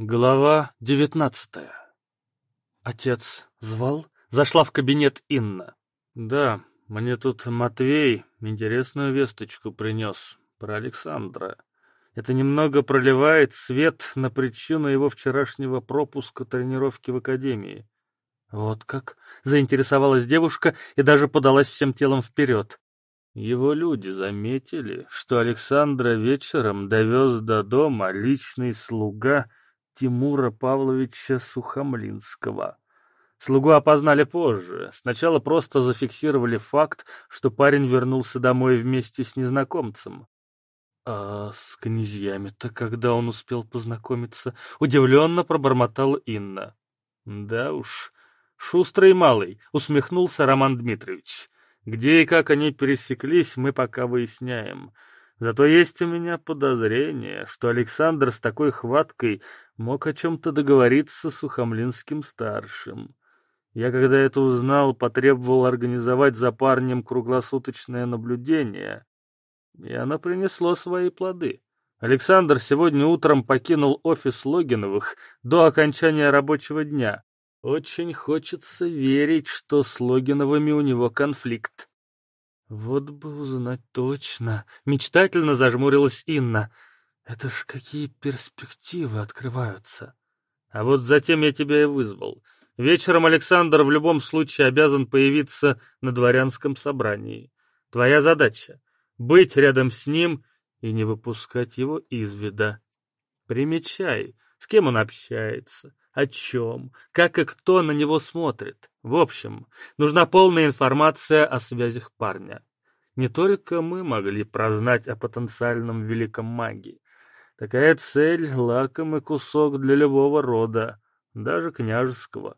Глава девятнадцатая. Отец звал? Зашла в кабинет Инна. Да, мне тут Матвей интересную весточку принес про Александра. Это немного проливает свет на причину его вчерашнего пропуска тренировки в академии. Вот как заинтересовалась девушка и даже подалась всем телом вперед. Его люди заметили, что Александра вечером довез до дома личный слуга Тимура Павловича Сухомлинского. Слугу опознали позже. Сначала просто зафиксировали факт, что парень вернулся домой вместе с незнакомцем. А с князьями-то когда он успел познакомиться? Удивленно пробормотала Инна. Да уж, шустрый малый, усмехнулся Роман Дмитриевич. Где и как они пересеклись, мы пока выясняем. Зато есть у меня подозрение, что Александр с такой хваткой мог о чем-то договориться с Сухомлинским-старшим. Я, когда это узнал, потребовал организовать за парнем круглосуточное наблюдение, и оно принесло свои плоды. Александр сегодня утром покинул офис Логиновых до окончания рабочего дня. Очень хочется верить, что с Логиновыми у него конфликт. Вот бы узнать точно. Мечтательно зажмурилась Инна. Это ж какие перспективы открываются. А вот затем я тебя и вызвал. Вечером Александр в любом случае обязан появиться на дворянском собрании. Твоя задача — быть рядом с ним и не выпускать его из вида. Примечай, с кем он общается, о чем, как и кто на него смотрит. В общем, нужна полная информация о связях парня. Не только мы могли прознать о потенциальном великом маге. Такая цель — лакомый кусок для любого рода, даже княжеского.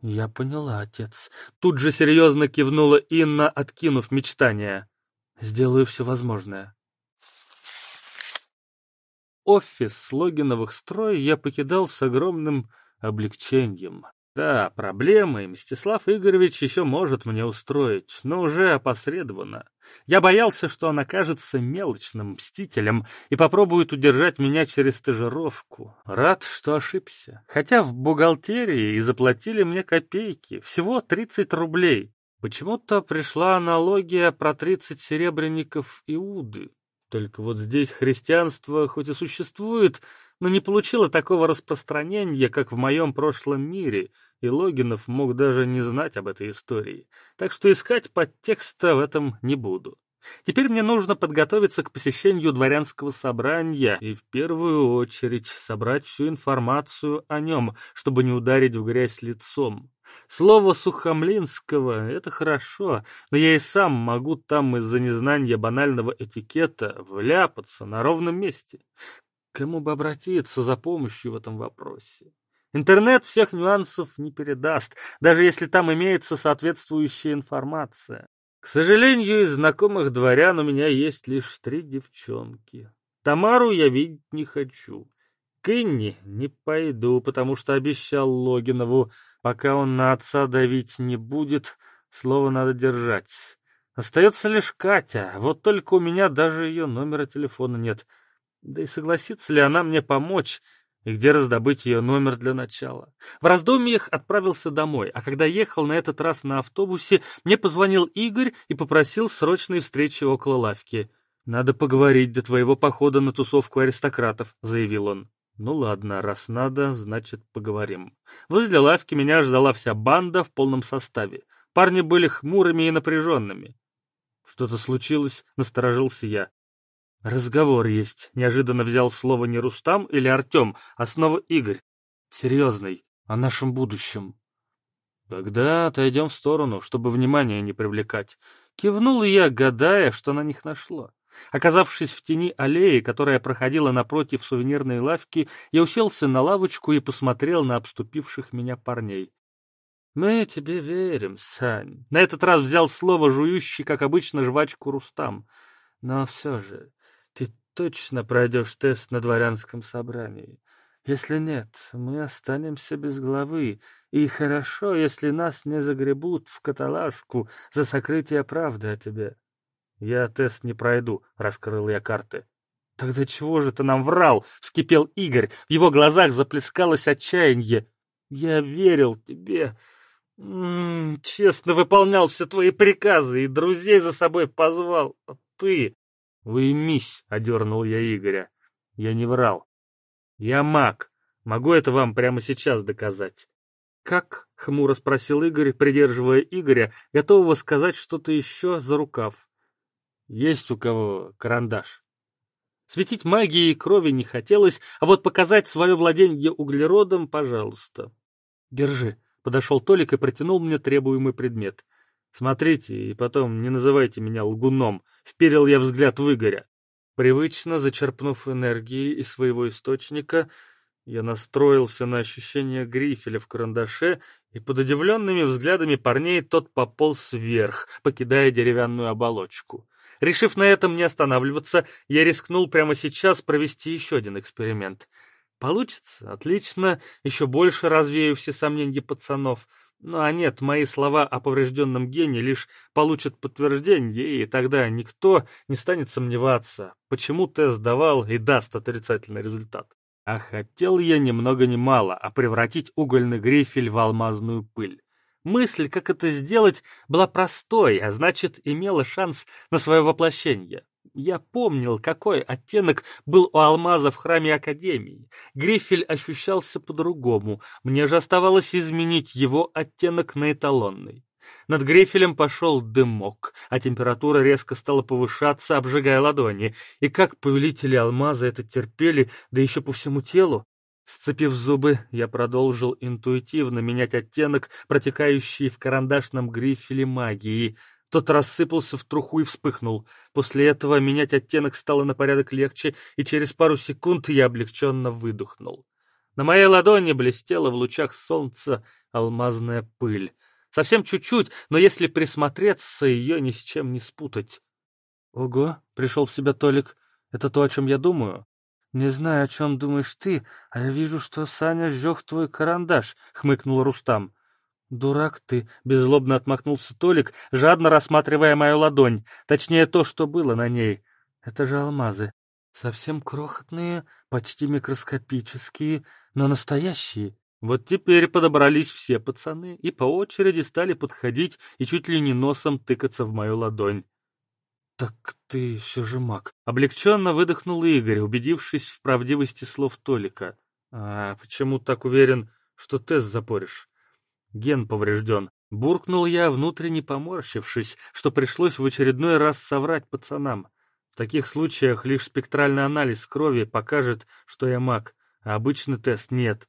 «Я поняла, отец». Тут же серьезно кивнула Инна, откинув мечтания. «Сделаю все возможное». Офис Логиновых строй я покидал с огромным облегчением. Да, проблемы Мстислав Игоревич еще может мне устроить, но уже опосредованно. Я боялся, что он окажется мелочным мстителем и попробует удержать меня через стажировку. Рад, что ошибся. Хотя в бухгалтерии и заплатили мне копейки, всего 30 рублей. Почему-то пришла аналогия про 30 серебряников Иуды. Только вот здесь христианство хоть и существует, но не получило такого распространения, как в моем прошлом мире, и Логинов мог даже не знать об этой истории. Так что искать подтекста в этом не буду. Теперь мне нужно подготовиться к посещению дворянского собрания и в первую очередь собрать всю информацию о нем, чтобы не ударить в грязь лицом. Слово Сухомлинского — это хорошо, но я и сам могу там из-за незнания банального этикета вляпаться на ровном месте. Кому бы обратиться за помощью в этом вопросе? Интернет всех нюансов не передаст, даже если там имеется соответствующая информация. К сожалению, из знакомых дворян у меня есть лишь три девчонки. Тамару я видеть не хочу. К Инне не пойду, потому что обещал Логинову, пока он на отца давить не будет, слово надо держать. Остается лишь Катя, вот только у меня даже ее номера телефона нет. Да и согласится ли она мне помочь, и где раздобыть ее номер для начала. В раздумьях отправился домой, а когда ехал на этот раз на автобусе, мне позвонил Игорь и попросил срочной встречи около лавки. «Надо поговорить до твоего похода на тусовку аристократов», — заявил он. «Ну ладно, раз надо, значит, поговорим». Возле лавки меня ждала вся банда в полном составе. Парни были хмурыми и напряженными. «Что-то случилось?» — насторожился я. «Разговор есть», — неожиданно взял слово не Рустам или Артем, а снова Игорь. «Серьезный, о нашем будущем». «Тогда отойдем в сторону, чтобы внимание не привлекать». Кивнул я, гадая, что на них нашло. Оказавшись в тени аллеи, которая проходила напротив сувенирной лавки, я уселся на лавочку и посмотрел на обступивших меня парней. «Мы тебе верим, Сань». На этот раз взял слово жующий, как обычно, жвачку Рустам. «Но все же, ты точно пройдешь тест на дворянском собрании. Если нет, мы останемся без главы, и хорошо, если нас не загребут в каталажку за сокрытие правды о тебе. Я тест не пройду, раскрыл я карты. «Тогда чего же ты нам врал?» — вскипел Игорь. В его глазах заплескалось отчаяние. «Я верил тебе. М -м, честно выполнял все твои приказы и друзей за собой позвал. А ты...» «Уймись!» — одернул я Игоря. «Я не врал. Я маг. Могу это вам прямо сейчас доказать». «Как?» — хмуро спросил Игорь, придерживая Игоря, готового сказать что-то еще за рукав. «Есть у кого карандаш?» Светить магией крови не хотелось, а вот показать свое владение углеродом, пожалуйста. «Держи», — подошел Толик и протянул мне требуемый предмет. «Смотрите, и потом не называйте меня лгуном», — вперил я взгляд в Игоря. Привычно зачерпнув энергии из своего источника, я настроился на ощущение грифеля в карандаше, и под удивленными взглядами парней тот пополз вверх, покидая деревянную оболочку. Решив на этом не останавливаться, я рискнул прямо сейчас провести еще один эксперимент. Получится? Отлично. Еще больше развею все сомнения пацанов. Ну а нет, мои слова о поврежденном гене лишь получат подтверждение, и тогда никто не станет сомневаться, почему тест давал и даст отрицательный результат. А хотел я ни много ни мало, а превратить угольный грифель в алмазную пыль. Мысль, как это сделать, была простой, а значит, имела шанс на свое воплощение. Я помнил, какой оттенок был у алмаза в храме Академии. Грифель ощущался по-другому, мне же оставалось изменить его оттенок на эталонный. Над грифелем пошел дымок, а температура резко стала повышаться, обжигая ладони. И как повелители алмаза это терпели, да еще по всему телу? Сцепив зубы, я продолжил интуитивно менять оттенок, протекающий в карандашном грифеле магии. Тот рассыпался в труху и вспыхнул. После этого менять оттенок стало на порядок легче, и через пару секунд я облегченно выдохнул. На моей ладони блестела в лучах солнца алмазная пыль. Совсем чуть-чуть, но если присмотреться, ее ни с чем не спутать. «Ого!» — пришел в себя Толик. «Это то, о чем я думаю?» «Не знаю, о чем думаешь ты, а я вижу, что Саня сжег твой карандаш», — хмыкнул Рустам. «Дурак ты!» — беззлобно отмахнулся Толик, жадно рассматривая мою ладонь, точнее то, что было на ней. «Это же алмазы. Совсем крохотные, почти микроскопические, но настоящие». Вот теперь подобрались все пацаны и по очереди стали подходить и чуть ли не носом тыкаться в мою ладонь. «Так ты все же маг». Облегченно выдохнул Игорь, убедившись в правдивости слов Толика. «А почему так уверен, что тест запоришь?» «Ген поврежден». Буркнул я, внутренне поморщившись, что пришлось в очередной раз соврать пацанам. В таких случаях лишь спектральный анализ крови покажет, что я маг, а обычный тест нет.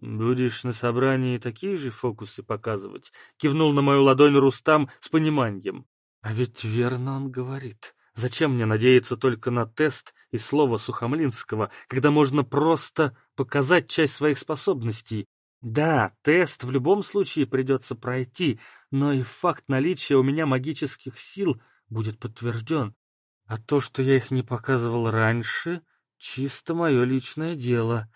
«Будешь на собрании такие же фокусы показывать?» — кивнул на мою ладонь Рустам с пониманием. А ведь верно он говорит. Зачем мне надеяться только на тест и слово Сухомлинского, когда можно просто показать часть своих способностей? Да, тест в любом случае придется пройти, но и факт наличия у меня магических сил будет подтвержден. А то, что я их не показывал раньше, чисто мое личное дело.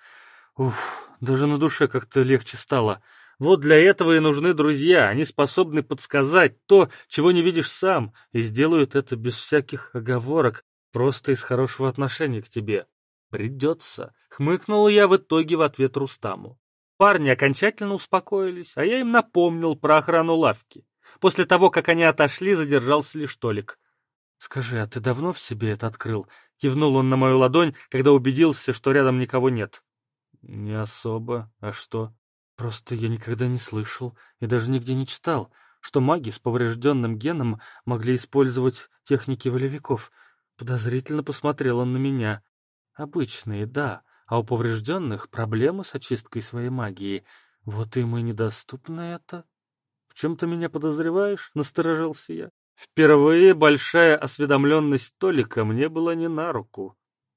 Уф, даже на душе как-то легче стало. Вот для этого и нужны друзья. Они способны подсказать то, чего не видишь сам, и сделают это без всяких оговорок, просто из хорошего отношения к тебе. Придется. Хмыкнул я в итоге в ответ Рустаму. Парни окончательно успокоились, а я им напомнил про охрану лавки. После того, как они отошли, задержался лишь Толик. «Скажи, а ты давно в себе это открыл?» Кивнул он на мою ладонь, когда убедился, что рядом никого нет. «Не особо. А что?» Просто я никогда не слышал и даже нигде не читал, что маги с поврежденным геном могли использовать техники волевиков. Подозрительно посмотрел он на меня. Обычные, да, а у поврежденных проблемы с очисткой своей магии. Вот им и недоступно это. В чем ты меня подозреваешь? Насторожился я. Впервые большая осведомленность Толика мне была не на руку.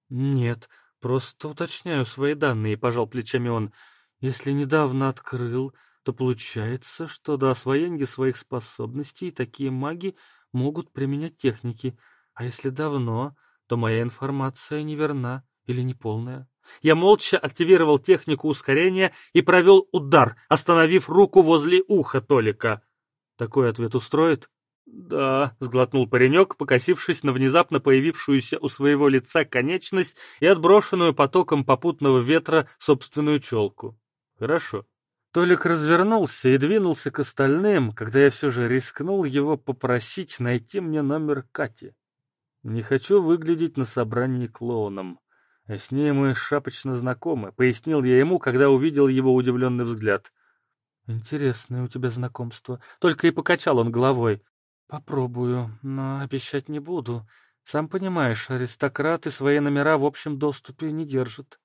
Нет, просто уточняю свои данные, пожал плечами он. Если недавно открыл, то получается, что до освоения своих способностей такие маги могут применять техники, а если давно, то моя информация неверна или неполная. Я молча активировал технику ускорения и провел удар, остановив руку возле уха Толика. Такой ответ устроит? «Да», — сглотнул паренек, покосившись на внезапно появившуюся у своего лица конечность и отброшенную потоком попутного ветра собственную челку. «Хорошо». Толик развернулся и двинулся к остальным, когда я все же рискнул его попросить найти мне номер Кати. Не хочу выглядеть на собрании клоуном. С ней мы шапочно знакомы, пояснил я ему, когда увидел его удивленный взгляд. Интересное у тебя знакомство. Только и покачал он головой. Попробую, но обещать не буду. Сам понимаешь, аристократы свои номера в общем доступе не держат.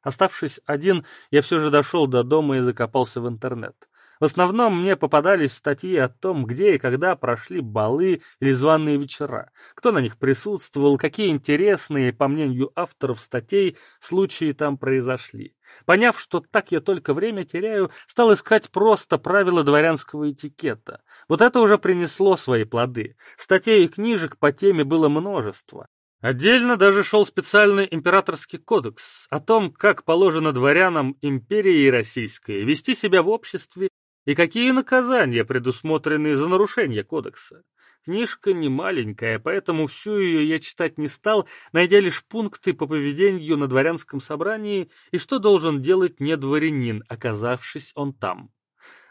Оставшись один, я все же дошел до дома и закопался в интернет. В основном мне попадались статьи о том, где и когда прошли балы или званые вечера, кто на них присутствовал, какие интересные, по мнению авторов статей, случаи там произошли. Поняв, что так я только время теряю, стал искать просто правила дворянского этикета. Вот это уже принесло свои плоды. Статей и книжек по теме было множество. Отдельно даже шел специальный императорский кодекс о том, как положено дворянам империи российской вести себя в обществе и какие наказания предусмотрены за нарушение кодекса. Книжка не маленькая, поэтому всю ее я читать не стал, найдя лишь пункты по поведению на дворянском собрании и что должен делать не дворянин, оказавшись он там.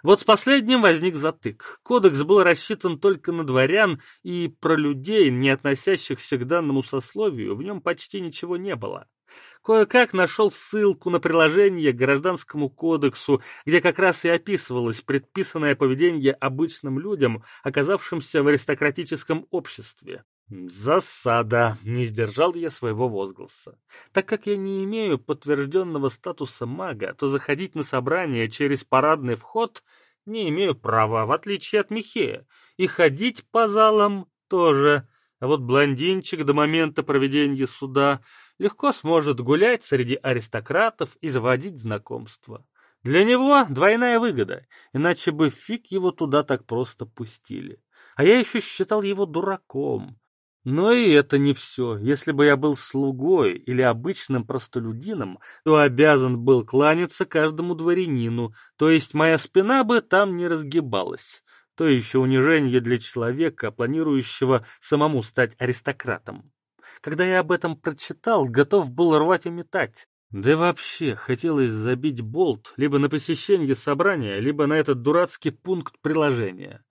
Вот с последним возник затык. Кодекс был рассчитан только на дворян, и про людей, не относящихся к данному сословию, в нем почти ничего не было. Кое-как нашел ссылку на приложение к Гражданскому кодексу, где как раз и описывалось предписанное поведение обычным людям, оказавшимся в аристократическом обществе. Засада. Не сдержал я своего возгласа. Так как я не имею подтвержденного статуса мага, то заходить на собрание через парадный вход не имею права, в отличие от Михея. И ходить по залам тоже. А вот блондинчик до момента проведения суда легко сможет гулять среди аристократов и заводить знакомства. Для него двойная выгода, иначе бы фиг его туда так просто пустили. А я еще считал его дураком. Но и это не все. Если бы я был слугой или обычным простолюдином, то обязан был кланяться каждому дворянину, то есть моя спина бы там не разгибалась. То еще унижение для человека, планирующего самому стать аристократом. Когда я об этом прочитал, готов был рвать и метать. Да и вообще, хотелось забить болт либо на посещение собрания, либо на этот дурацкий пункт приложения.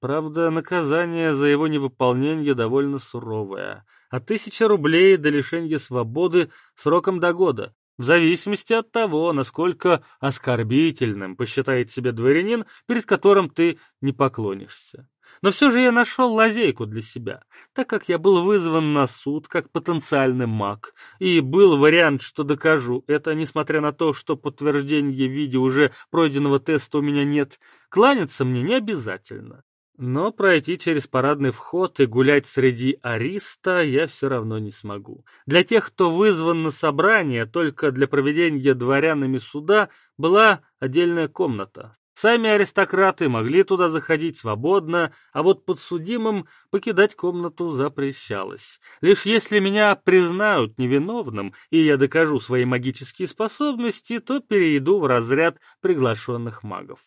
Правда, наказание за его невыполнение довольно суровое. От тысячи рублей до лишения свободы сроком до года, в зависимости от того, насколько оскорбительным посчитает себя дворянин, перед которым ты не поклонишься. Но все же я нашел лазейку для себя, так как я был вызван на суд как потенциальный маг, и был вариант, что докажу это, несмотря на то, что подтверждения в виде уже пройденного теста у меня нет, кланяться мне не обязательно. Но пройти через парадный вход и гулять среди ариста я все равно не смогу. Для тех, кто вызван на собрание, только для проведения дворянами суда была отдельная комната. Сами аристократы могли туда заходить свободно, а вот подсудимым покидать комнату запрещалось. Лишь если меня признают невиновным, и я докажу свои магические способности, то перейду в разряд приглашенных магов.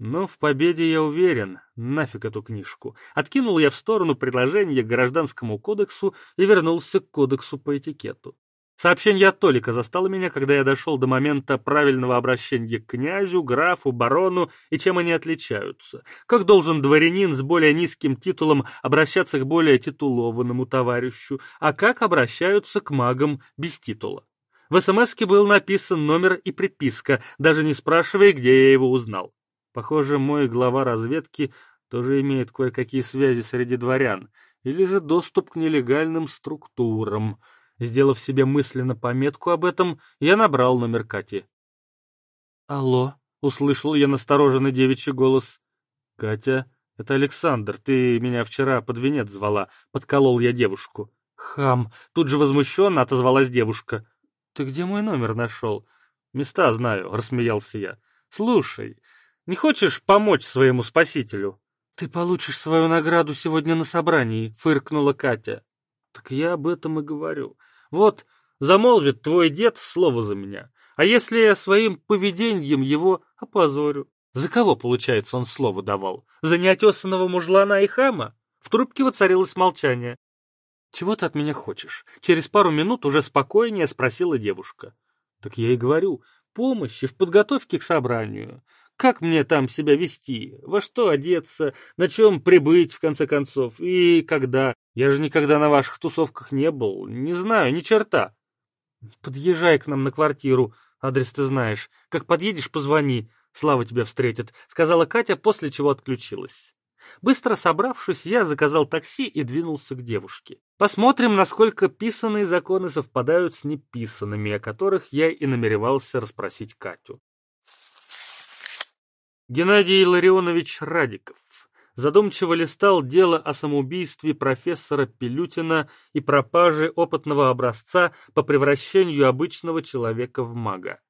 Но в победе я уверен. Нафиг эту книжку. Откинул я в сторону предложение к гражданскому кодексу и вернулся к кодексу по этикету. Сообщение от Толика застало меня, когда я дошел до момента правильного обращения к князю, графу, барону и чем они отличаются. Как должен дворянин с более низким титулом обращаться к более титулованному товарищу, а как обращаются к магам без титула. В смс был написан номер и приписка, даже не спрашивая, где я его узнал. Похоже, мой глава разведки тоже имеет кое-какие связи среди дворян, или же доступ к нелегальным структурам. Сделав себе мысленно пометку об этом, я набрал номер Кати. «Алло», — услышал я настороженный девичий голос. «Катя, это Александр, ты меня вчера под венец звала», — подколол я девушку. «Хам!» — тут же возмущенно отозвалась девушка. «Ты где мой номер нашел?» «Места знаю», — рассмеялся я. «Слушай, не хочешь помочь своему спасителю?» «Ты получишь свою награду сегодня на собрании», — фыркнула Катя. «Так я об этом и говорю. Вот, замолвит твой дед слово за меня. А если я своим поведением его опозорю? За кого, получается, он слово давал? За неотесанного мужлана и хама? В трубке воцарилось молчание. «Чего ты от меня хочешь?» Через пару минут уже спокойнее спросила девушка. «Так я и говорю, помощи в подготовке к собранию. Как мне там себя вести? Во что одеться? На чем прибыть, в конце концов? И когда? Я же никогда на ваших тусовках не был. Не знаю, ни черта. Подъезжай к нам на квартиру. Адрес ты знаешь. Как подъедешь, позвони. Слава тебя встретит, сказала Катя, после чего отключилась. Быстро собравшись, я заказал такси и двинулся к девушке. Посмотрим, насколько писанные законы совпадают с неписанными, о которых я и намеревался расспросить Катю. Геннадий Илларионович Радиков задумчиво листал дело о самоубийстве профессора Пилютина и пропаже опытного образца по превращению обычного человека в мага.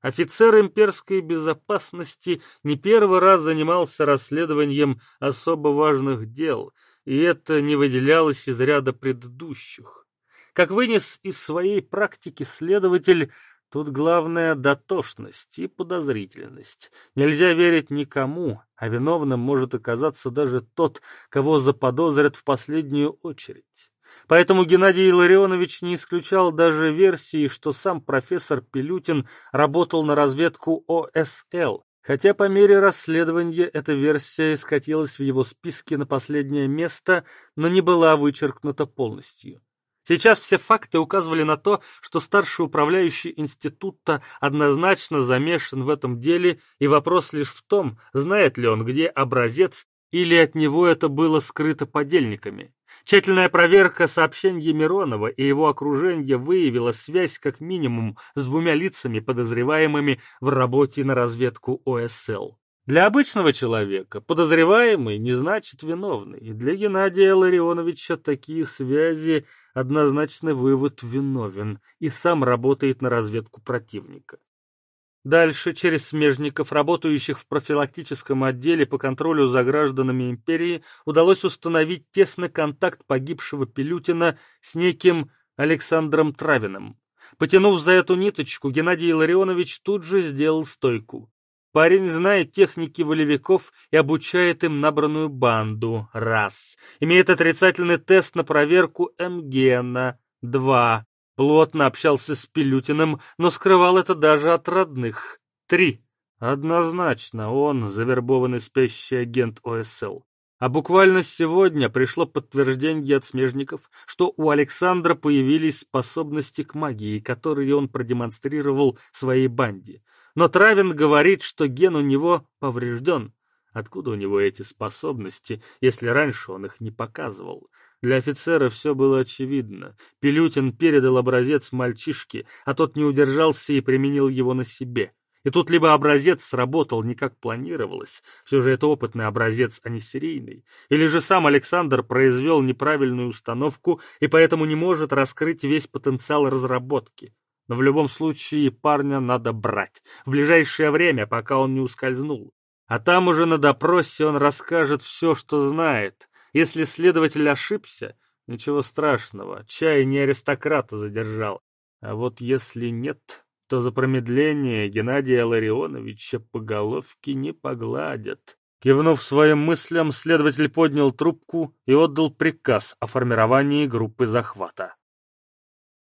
Офицер имперской безопасности не первый раз занимался расследованием особо важных дел, и это не выделялось из ряда предыдущих. Как вынес из своей практики следователь, тут главное дотошность и подозрительность. Нельзя верить никому, а виновным может оказаться даже тот, кого заподозрят в последнюю очередь. Поэтому Геннадий Илларионович не исключал даже версии, что сам профессор Пилютин работал на разведку ОСЛ, хотя по мере расследования эта версия скатилась в его списке на последнее место, но не была вычеркнута полностью. Сейчас все факты указывали на то, что старший управляющий института однозначно замешан в этом деле, и вопрос лишь в том, знает ли он, где образец, или от него это было скрыто подельниками. Тщательная проверка сообщений Миронова и его окружения выявила связь как минимум с двумя лицами, подозреваемыми в работе на разведку ОСЛ. Для обычного человека подозреваемый не значит виновный, и для Геннадия Ларионовича такие связи однозначно вывод виновен и сам работает на разведку противника. Дальше, через смежников, работающих в профилактическом отделе по контролю за гражданами империи, удалось установить тесный контакт погибшего Пилютина с неким Александром Травиным. Потянув за эту ниточку, Геннадий Илларионович тут же сделал стойку. Парень знает техники волевиков и обучает им набранную банду. Раз. Имеет отрицательный тест на проверку МГена. Два. Плотно общался с Пилютиным, но скрывал это даже от родных. Три. Однозначно, он завербованный спящий агент ОСЛ. А буквально сегодня пришло подтверждение от смежников, что у Александра появились способности к магии, которые он продемонстрировал своей банде. Но Травин говорит, что ген у него поврежден. Откуда у него эти способности, если раньше он их не показывал? Для офицера все было очевидно. Пилютин передал образец мальчишке, а тот не удержался и применил его на себе. И тут либо образец сработал не как планировалось, все же это опытный образец, а не серийный, или же сам Александр произвел неправильную установку и поэтому не может раскрыть весь потенциал разработки. Но в любом случае парня надо брать, в ближайшее время, пока он не ускользнул. А там уже на допросе он расскажет все, что знает, если следователь ошибся, ничего страшного, чай не аристократа задержал. А вот если нет, то за промедление Геннадия Ларионовича по головке не погладят. Кивнув своим мыслям, следователь поднял трубку и отдал приказ о формировании группы захвата.